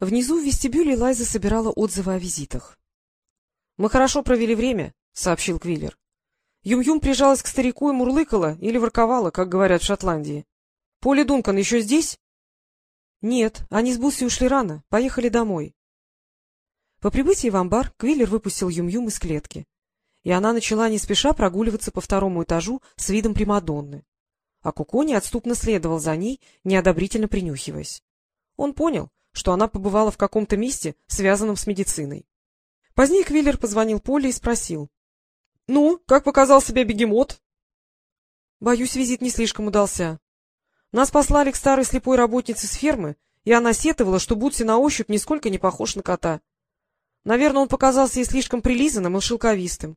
Внизу в вестибюле Лайза собирала отзывы о визитах. — Мы хорошо провели время, — сообщил Квиллер. Юм-Юм прижалась к старику и мурлыкала или ворковала, как говорят в Шотландии. — Поли Дункан еще здесь? — Нет, они с Бусси ушли рано, поехали домой. По прибытии в амбар Квиллер выпустил Юм-Юм из клетки, и она начала не спеша прогуливаться по второму этажу с видом Примадонны. А Куко неотступно следовал за ней, неодобрительно принюхиваясь. Он понял, что она побывала в каком-то месте, связанном с медициной. Позднее Квиллер позвонил Поле и спросил. — Ну, как показал себя бегемот? — Боюсь, визит не слишком удался. Нас послали к старой слепой работнице с фермы, и она сетовала, что Бутси на ощупь нисколько не похож на кота. Наверное, он показался ей слишком прилизанным и шелковистым.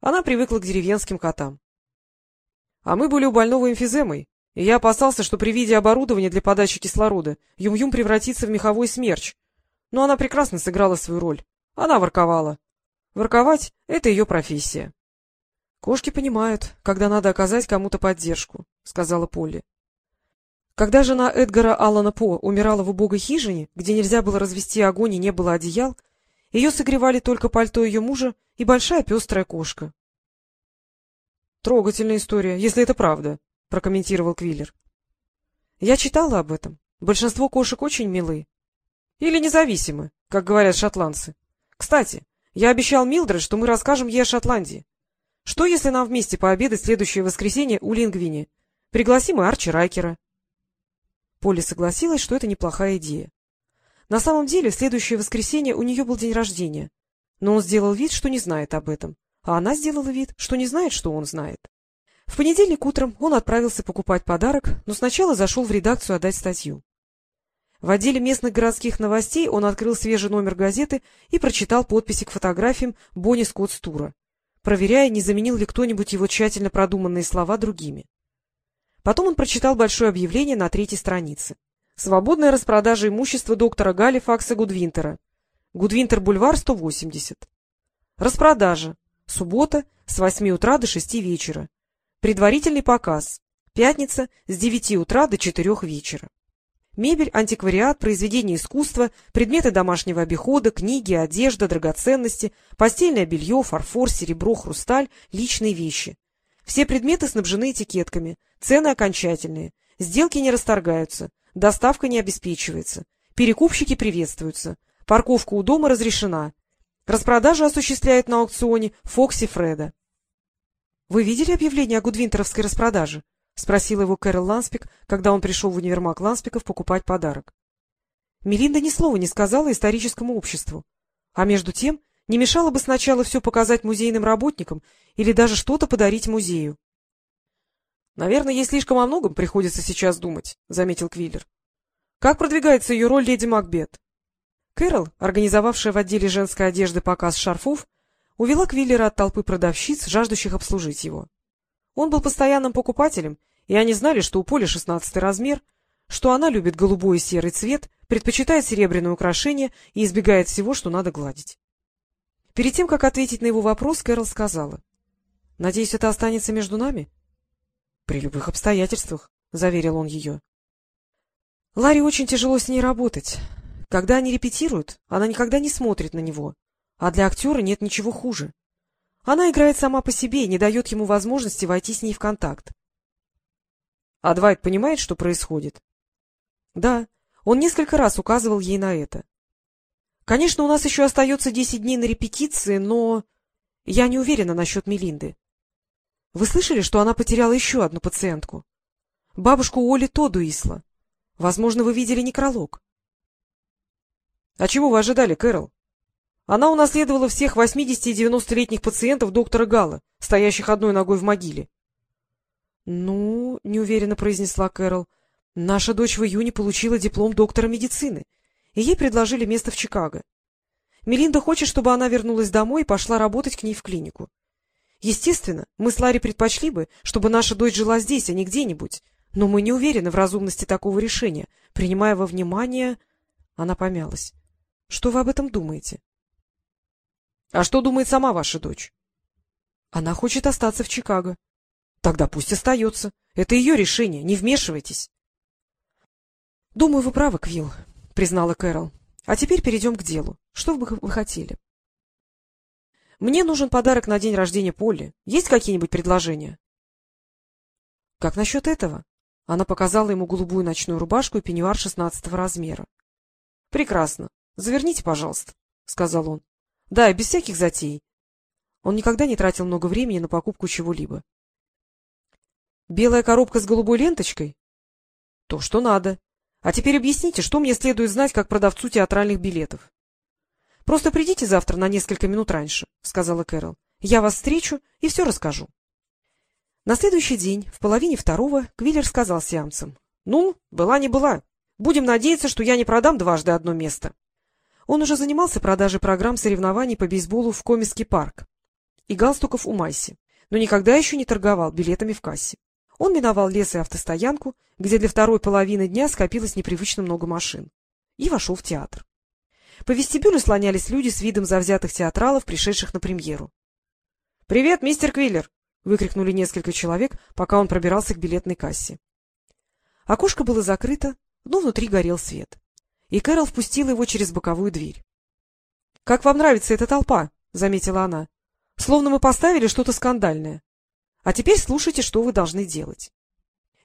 Она привыкла к деревенским котам. А мы были у больного эмфиземой, я опасался, что при виде оборудования для подачи кислорода Юм-Юм превратится в меховой смерч. Но она прекрасно сыграла свою роль. Она ворковала. Ворковать — это ее профессия. — Кошки понимают, когда надо оказать кому-то поддержку, — сказала Полли. Когда жена Эдгара Аллана По умирала в убогой хижине, где нельзя было развести огонь и не было одеял, ее согревали только пальто ее мужа и большая пестрая кошка. — Трогательная история, если это правда, — прокомментировал Квиллер. — Я читала об этом. Большинство кошек очень милы. Или независимы, как говорят шотландцы. Кстати, я обещал Милдред, что мы расскажем ей о Шотландии. Что, если нам вместе пообедать следующее воскресенье у Лингвини? Пригласим и Арчи Райкера. Полли согласилась, что это неплохая идея. На самом деле, в следующее воскресенье у нее был день рождения, но он сделал вид, что не знает об этом, а она сделала вид, что не знает, что он знает. В понедельник утром он отправился покупать подарок, но сначала зашел в редакцию отдать статью. В отделе местных городских новостей он открыл свежий номер газеты и прочитал подписи к фотографиям Бонни Скотт Стура, проверяя, не заменил ли кто-нибудь его тщательно продуманные слова другими. Потом он прочитал большое объявление на третьей странице. Свободная распродажа имущества доктора Галифакса Гудвинтера. Гудвинтер-бульвар, 180. Распродажа. Суббота с 8 утра до 6 вечера. Предварительный показ. Пятница с 9 утра до 4 вечера. Мебель, антиквариат, произведения искусства, предметы домашнего обихода, книги, одежда, драгоценности, постельное белье, фарфор, серебро, хрусталь, личные вещи. Все предметы снабжены этикетками, цены окончательные, сделки не расторгаются, доставка не обеспечивается, перекупщики приветствуются, парковка у дома разрешена. Распродажа осуществляет на аукционе Фокси Фреда. — Вы видели объявление о гудвинтеровской распродаже? — спросил его Кэрол Ланспик, когда он пришел в универмаг Ланспиков покупать подарок. Мелинда ни слова не сказала историческому обществу. А между тем, не мешало бы сначала все показать музейным работникам или даже что-то подарить музею. — Наверное, ей слишком о многом приходится сейчас думать, — заметил Квиллер. — Как продвигается ее роль леди Макбет? Кэрол, организовавшая в отделе женской одежды показ шарфов, увела Квиллера от толпы продавщиц, жаждущих обслужить его. Он был постоянным покупателем, и они знали, что у Поли шестнадцатый размер, что она любит голубой и серый цвет, предпочитает серебряные украшения и избегает всего, что надо гладить. Перед тем, как ответить на его вопрос, Кэрол сказала. — Надеюсь, это останется между нами? — При любых обстоятельствах, — заверил он ее. Ларри очень тяжело с ней работать. Когда они репетируют, она никогда не смотрит на него, а для актера нет ничего хуже. Она играет сама по себе и не дает ему возможности войти с ней в контакт. — А Двайт понимает, что происходит? — Да, он несколько раз указывал ей на это. — Конечно, у нас еще остается десять дней на репетиции, но... Я не уверена насчет Мелинды. Вы слышали, что она потеряла еще одну пациентку? Бабушку Оли Тодуисла. Возможно, вы видели некролог. — А чего вы ожидали, Кэрол? Она унаследовала всех 80- и 90-летних пациентов доктора Гала, стоящих одной ногой в могиле. — Ну, — неуверенно произнесла Кэрол, — наша дочь в июне получила диплом доктора медицины, и ей предложили место в Чикаго. Мелинда хочет, чтобы она вернулась домой и пошла работать к ней в клинику. Естественно, мы с Ларри предпочли бы, чтобы наша дочь жила здесь, а не где-нибудь, но мы не уверены в разумности такого решения, принимая во внимание... Она помялась. — Что вы об этом думаете? — А что думает сама ваша дочь? — Она хочет остаться в Чикаго. — Тогда пусть остается. Это ее решение, не вмешивайтесь. — Думаю, вы правы, Квилл, — признала Кэрол. — А теперь перейдем к делу. Что бы вы хотели? — Мне нужен подарок на день рождения Полли. Есть какие-нибудь предложения? — Как насчет этого? Она показала ему голубую ночную рубашку и пеньюар шестнадцатого размера. — Прекрасно. Заверните, пожалуйста, — сказал он. — Да, без всяких затей. Он никогда не тратил много времени на покупку чего-либо. — Белая коробка с голубой ленточкой? — То, что надо. А теперь объясните, что мне следует знать как продавцу театральных билетов. — Просто придите завтра на несколько минут раньше, — сказала Кэрол. — Я вас встречу и все расскажу. На следующий день, в половине второго, Квиллер сказал сиамцам. — Ну, была не была. Будем надеяться, что я не продам дважды одно место. Он уже занимался продажей программ соревнований по бейсболу в Комисский парк и галстуков у Майси, но никогда еще не торговал билетами в кассе. Он миновал лес и автостоянку, где для второй половины дня скопилось непривычно много машин, и вошел в театр. По вестибюлю слонялись люди с видом завзятых театралов, пришедших на премьеру. — Привет, мистер Квиллер! — выкрикнули несколько человек, пока он пробирался к билетной кассе. Окошко было закрыто, но внутри горел свет, и Кэрол впустила его через боковую дверь. — Как вам нравится эта толпа? — заметила она. Словно мы поставили что-то скандальное. А теперь слушайте, что вы должны делать.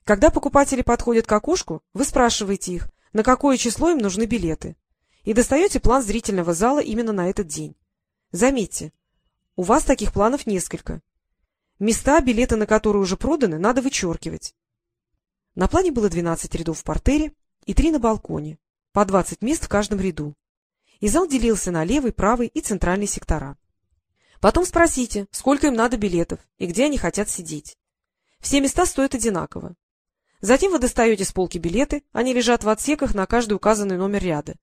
Когда покупатели подходят к окошку, вы спрашиваете их, на какое число им нужны билеты, и достаете план зрительного зала именно на этот день. Заметьте, у вас таких планов несколько. Места, билеты на которые уже проданы, надо вычеркивать. На плане было 12 рядов в портере и 3 на балконе, по 20 мест в каждом ряду. И зал делился на левый, правый и центральный сектора. Потом спросите, сколько им надо билетов и где они хотят сидеть. Все места стоят одинаково. Затем вы достаете с полки билеты, они лежат в отсеках на каждый указанный номер ряда.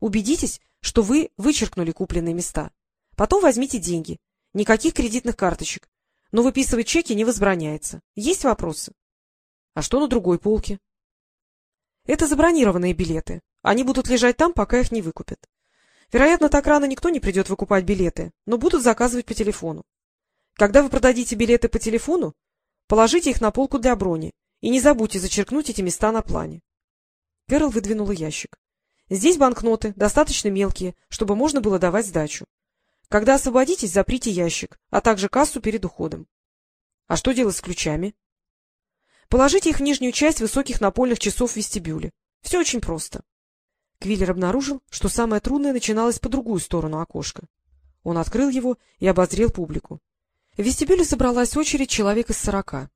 Убедитесь, что вы вычеркнули купленные места. Потом возьмите деньги. Никаких кредитных карточек. Но выписывать чеки не возбраняется. Есть вопросы? А что на другой полке? Это забронированные билеты. Они будут лежать там, пока их не выкупят. Вероятно, так рано никто не придет выкупать билеты, но будут заказывать по телефону. Когда вы продадите билеты по телефону, положите их на полку для брони и не забудьте зачеркнуть эти места на плане. Кэрол выдвинула ящик. Здесь банкноты, достаточно мелкие, чтобы можно было давать сдачу. Когда освободитесь, заприте ящик, а также кассу перед уходом. А что делать с ключами? Положите их в нижнюю часть высоких напольных часов в вестибюле. Все очень просто. Квиллер обнаружил, что самое трудное начиналось по другую сторону окошка. Он открыл его и обозрел публику. В вестибюле собралась очередь человек из сорока.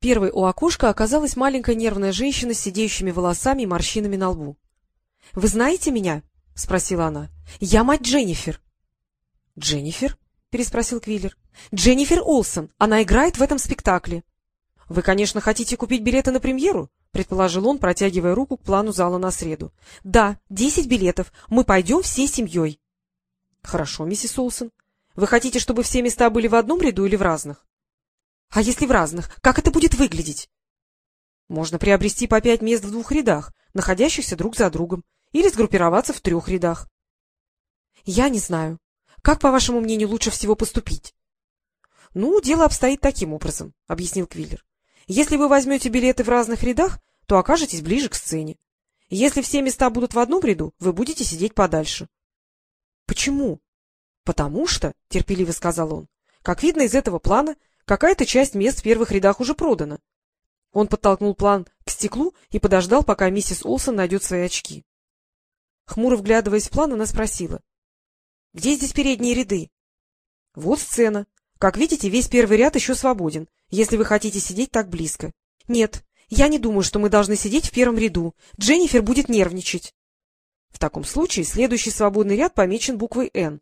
Первой у окошка оказалась маленькая нервная женщина с сидеющими волосами и морщинами на лбу. — Вы знаете меня? — спросила она. — Я мать Дженнифер. — Дженнифер? — переспросил Квиллер. — Дженнифер Олсон. Она играет в этом спектакле. — Вы, конечно, хотите купить билеты на премьеру? — предположил он, протягивая руку к плану зала на среду. — Да, десять билетов. Мы пойдем всей семьей. — Хорошо, миссис Олсон. Вы хотите, чтобы все места были в одном ряду или в разных? — А если в разных, как это будет выглядеть? — Можно приобрести по пять мест в двух рядах, находящихся друг за другом, или сгруппироваться в трех рядах. — Я не знаю. Как, по вашему мнению, лучше всего поступить? — Ну, дело обстоит таким образом, — объяснил Квиллер. Если вы возьмете билеты в разных рядах, то окажетесь ближе к сцене. Если все места будут в одном ряду, вы будете сидеть подальше. — Почему? — Потому что, — терпеливо сказал он, — как видно из этого плана, какая-то часть мест в первых рядах уже продана. Он подтолкнул план к стеклу и подождал, пока миссис Олсон найдет свои очки. Хмуро вглядываясь в план, она спросила. — Где здесь передние ряды? — Вот сцена. Как видите, весь первый ряд еще свободен, если вы хотите сидеть так близко. Нет, я не думаю, что мы должны сидеть в первом ряду. Дженнифер будет нервничать. В таком случае следующий свободный ряд помечен буквой «Н».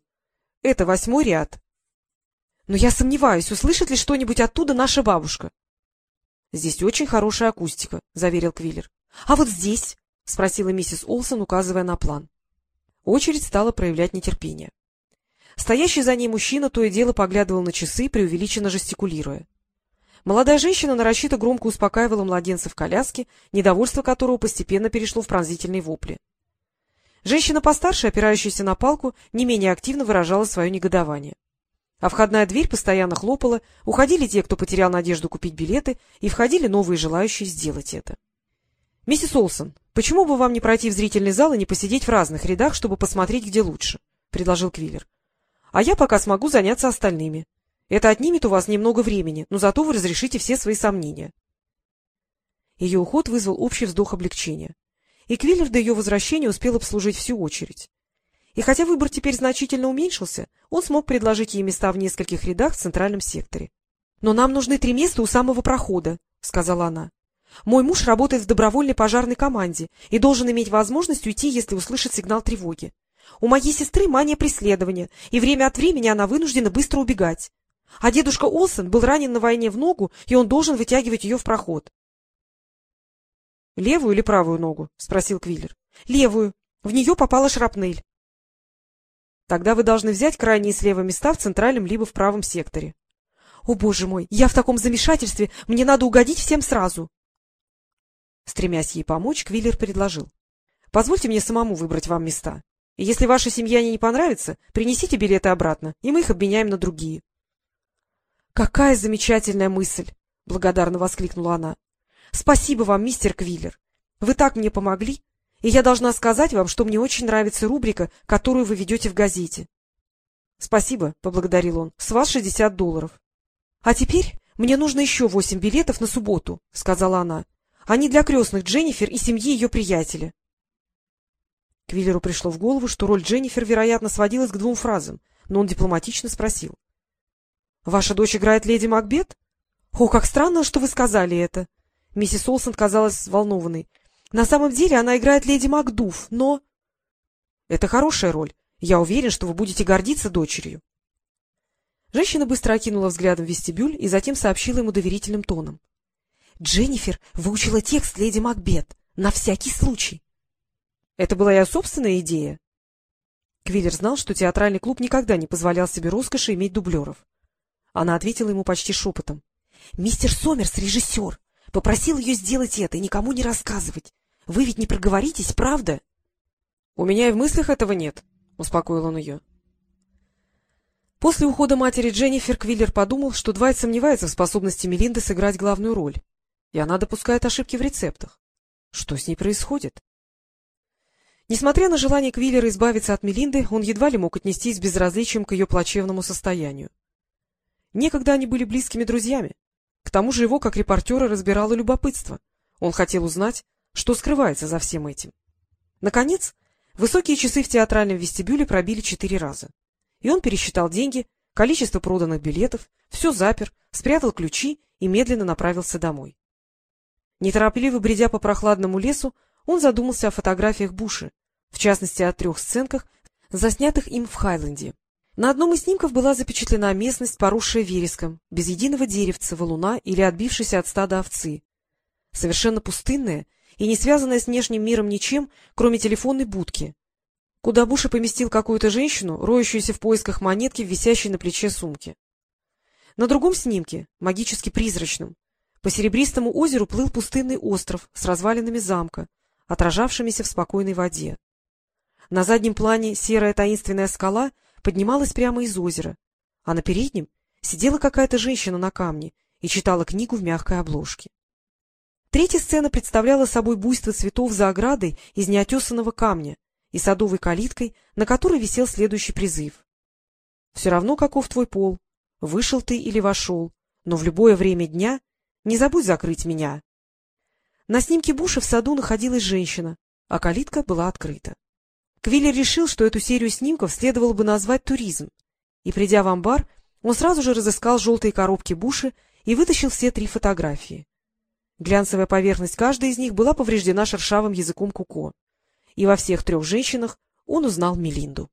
Это восьмой ряд. Но я сомневаюсь, услышит ли что-нибудь оттуда наша бабушка. — Здесь очень хорошая акустика, — заверил Квиллер. — А вот здесь? — спросила миссис Олсон, указывая на план. Очередь стала проявлять нетерпение. Стоящий за ней мужчина то и дело поглядывал на часы, преувеличенно жестикулируя. Молодая женщина нарочито громко успокаивала младенца в коляске, недовольство которого постепенно перешло в пронзительные вопли. Женщина постарше, опирающаяся на палку, не менее активно выражала свое негодование. А входная дверь постоянно хлопала, уходили те, кто потерял надежду купить билеты, и входили новые желающие сделать это. — Миссис Олсон, почему бы вам не пройти в зрительный зал и не посидеть в разных рядах, чтобы посмотреть, где лучше? — предложил Квиллер. — А я пока смогу заняться остальными. Это отнимет у вас немного времени, но зато вы разрешите все свои сомнения. Ее уход вызвал общий вздох облегчения. И Квиллер до ее возвращения успел обслужить всю очередь. И хотя выбор теперь значительно уменьшился, он смог предложить ей места в нескольких рядах в центральном секторе. — Но нам нужны три места у самого прохода, — сказала она. — Мой муж работает в добровольной пожарной команде и должен иметь возможность уйти, если услышит сигнал тревоги. У моей сестры мания преследования, и время от времени она вынуждена быстро убегать. А дедушка Олсен был ранен на войне в ногу, и он должен вытягивать ее в проход. — Левую или правую ногу? — спросил Квиллер. — Левую. В нее попала шрапнель. — Тогда вы должны взять крайние слева места в центральном либо в правом секторе. — О, боже мой, я в таком замешательстве, мне надо угодить всем сразу. Стремясь ей помочь, Квиллер предложил. — Позвольте мне самому выбрать вам места. Если ваша семья не понравится, принесите билеты обратно, и мы их обменяем на другие. — Какая замечательная мысль! — благодарно воскликнула она. — Спасибо вам, мистер Квиллер. Вы так мне помогли, и я должна сказать вам, что мне очень нравится рубрика, которую вы ведете в газете. — Спасибо, — поблагодарил он. — С вас шестьдесят долларов. — А теперь мне нужно еще восемь билетов на субботу, — сказала она. — Они для крестных Дженнифер и семьи ее приятеля. Квиллеру пришло в голову, что роль Дженнифер, вероятно, сводилась к двум фразам, но он дипломатично спросил. — Ваша дочь играет леди Макбет? — О, как странно, что вы сказали это! Миссис Олсон казалась взволнованной. — На самом деле она играет леди Макдуф, но... — Это хорошая роль. Я уверен, что вы будете гордиться дочерью. Женщина быстро окинула взглядом вестибюль и затем сообщила ему доверительным тоном. — Дженнифер выучила текст леди Макбет. На всякий случай. — Это была ее собственная идея? Квиллер знал, что театральный клуб никогда не позволял себе роскоши иметь дублеров. Она ответила ему почти шепотом. — Мистер Сомерс — режиссер. Попросил ее сделать это и никому не рассказывать. Вы ведь не проговоритесь, правда? — У меня и в мыслях этого нет, — успокоил он ее. После ухода матери Дженнифер Квиллер подумал, что Двайт сомневается в способности Мелинды сыграть главную роль, и она допускает ошибки в рецептах. Что с ней происходит? Несмотря на желание Квиллера избавиться от Мелинды, он едва ли мог отнестись с безразличием к ее плачевному состоянию. Некогда они были близкими друзьями. К тому же его, как репортера, разбирало любопытство. Он хотел узнать, что скрывается за всем этим. Наконец, высокие часы в театральном вестибюле пробили четыре раза. И он пересчитал деньги, количество проданных билетов, все запер, спрятал ключи и медленно направился домой. Неторопливо бредя по прохладному лесу, он задумался о фотографиях Буши, в частности о трех сценках, заснятых им в Хайленде. На одном из снимков была запечатлена местность, поросшая вереском, без единого деревца, валуна или отбившейся от стада овцы. Совершенно пустынная и не связанная с внешним миром ничем, кроме телефонной будки, куда Буша поместил какую-то женщину, роющуюся в поисках монетки, висящей на плече сумки. На другом снимке, магически призрачном, по серебристому озеру плыл пустынный остров с развалинами замка, отражавшимися в спокойной воде. На заднем плане серая таинственная скала поднималась прямо из озера, а на переднем сидела какая-то женщина на камне и читала книгу в мягкой обложке. Третья сцена представляла собой буйство цветов за оградой из неотесанного камня и садовой калиткой, на которой висел следующий призыв. «Все равно, каков твой пол, вышел ты или вошел, но в любое время дня не забудь закрыть меня». На снимке Буша в саду находилась женщина, а калитка была открыта. Квиллер решил, что эту серию снимков следовало бы назвать «Туризм», и, придя в амбар, он сразу же разыскал желтые коробки Буши и вытащил все три фотографии. Глянцевая поверхность каждой из них была повреждена шершавым языком Куко, и во всех трех женщинах он узнал Мелинду.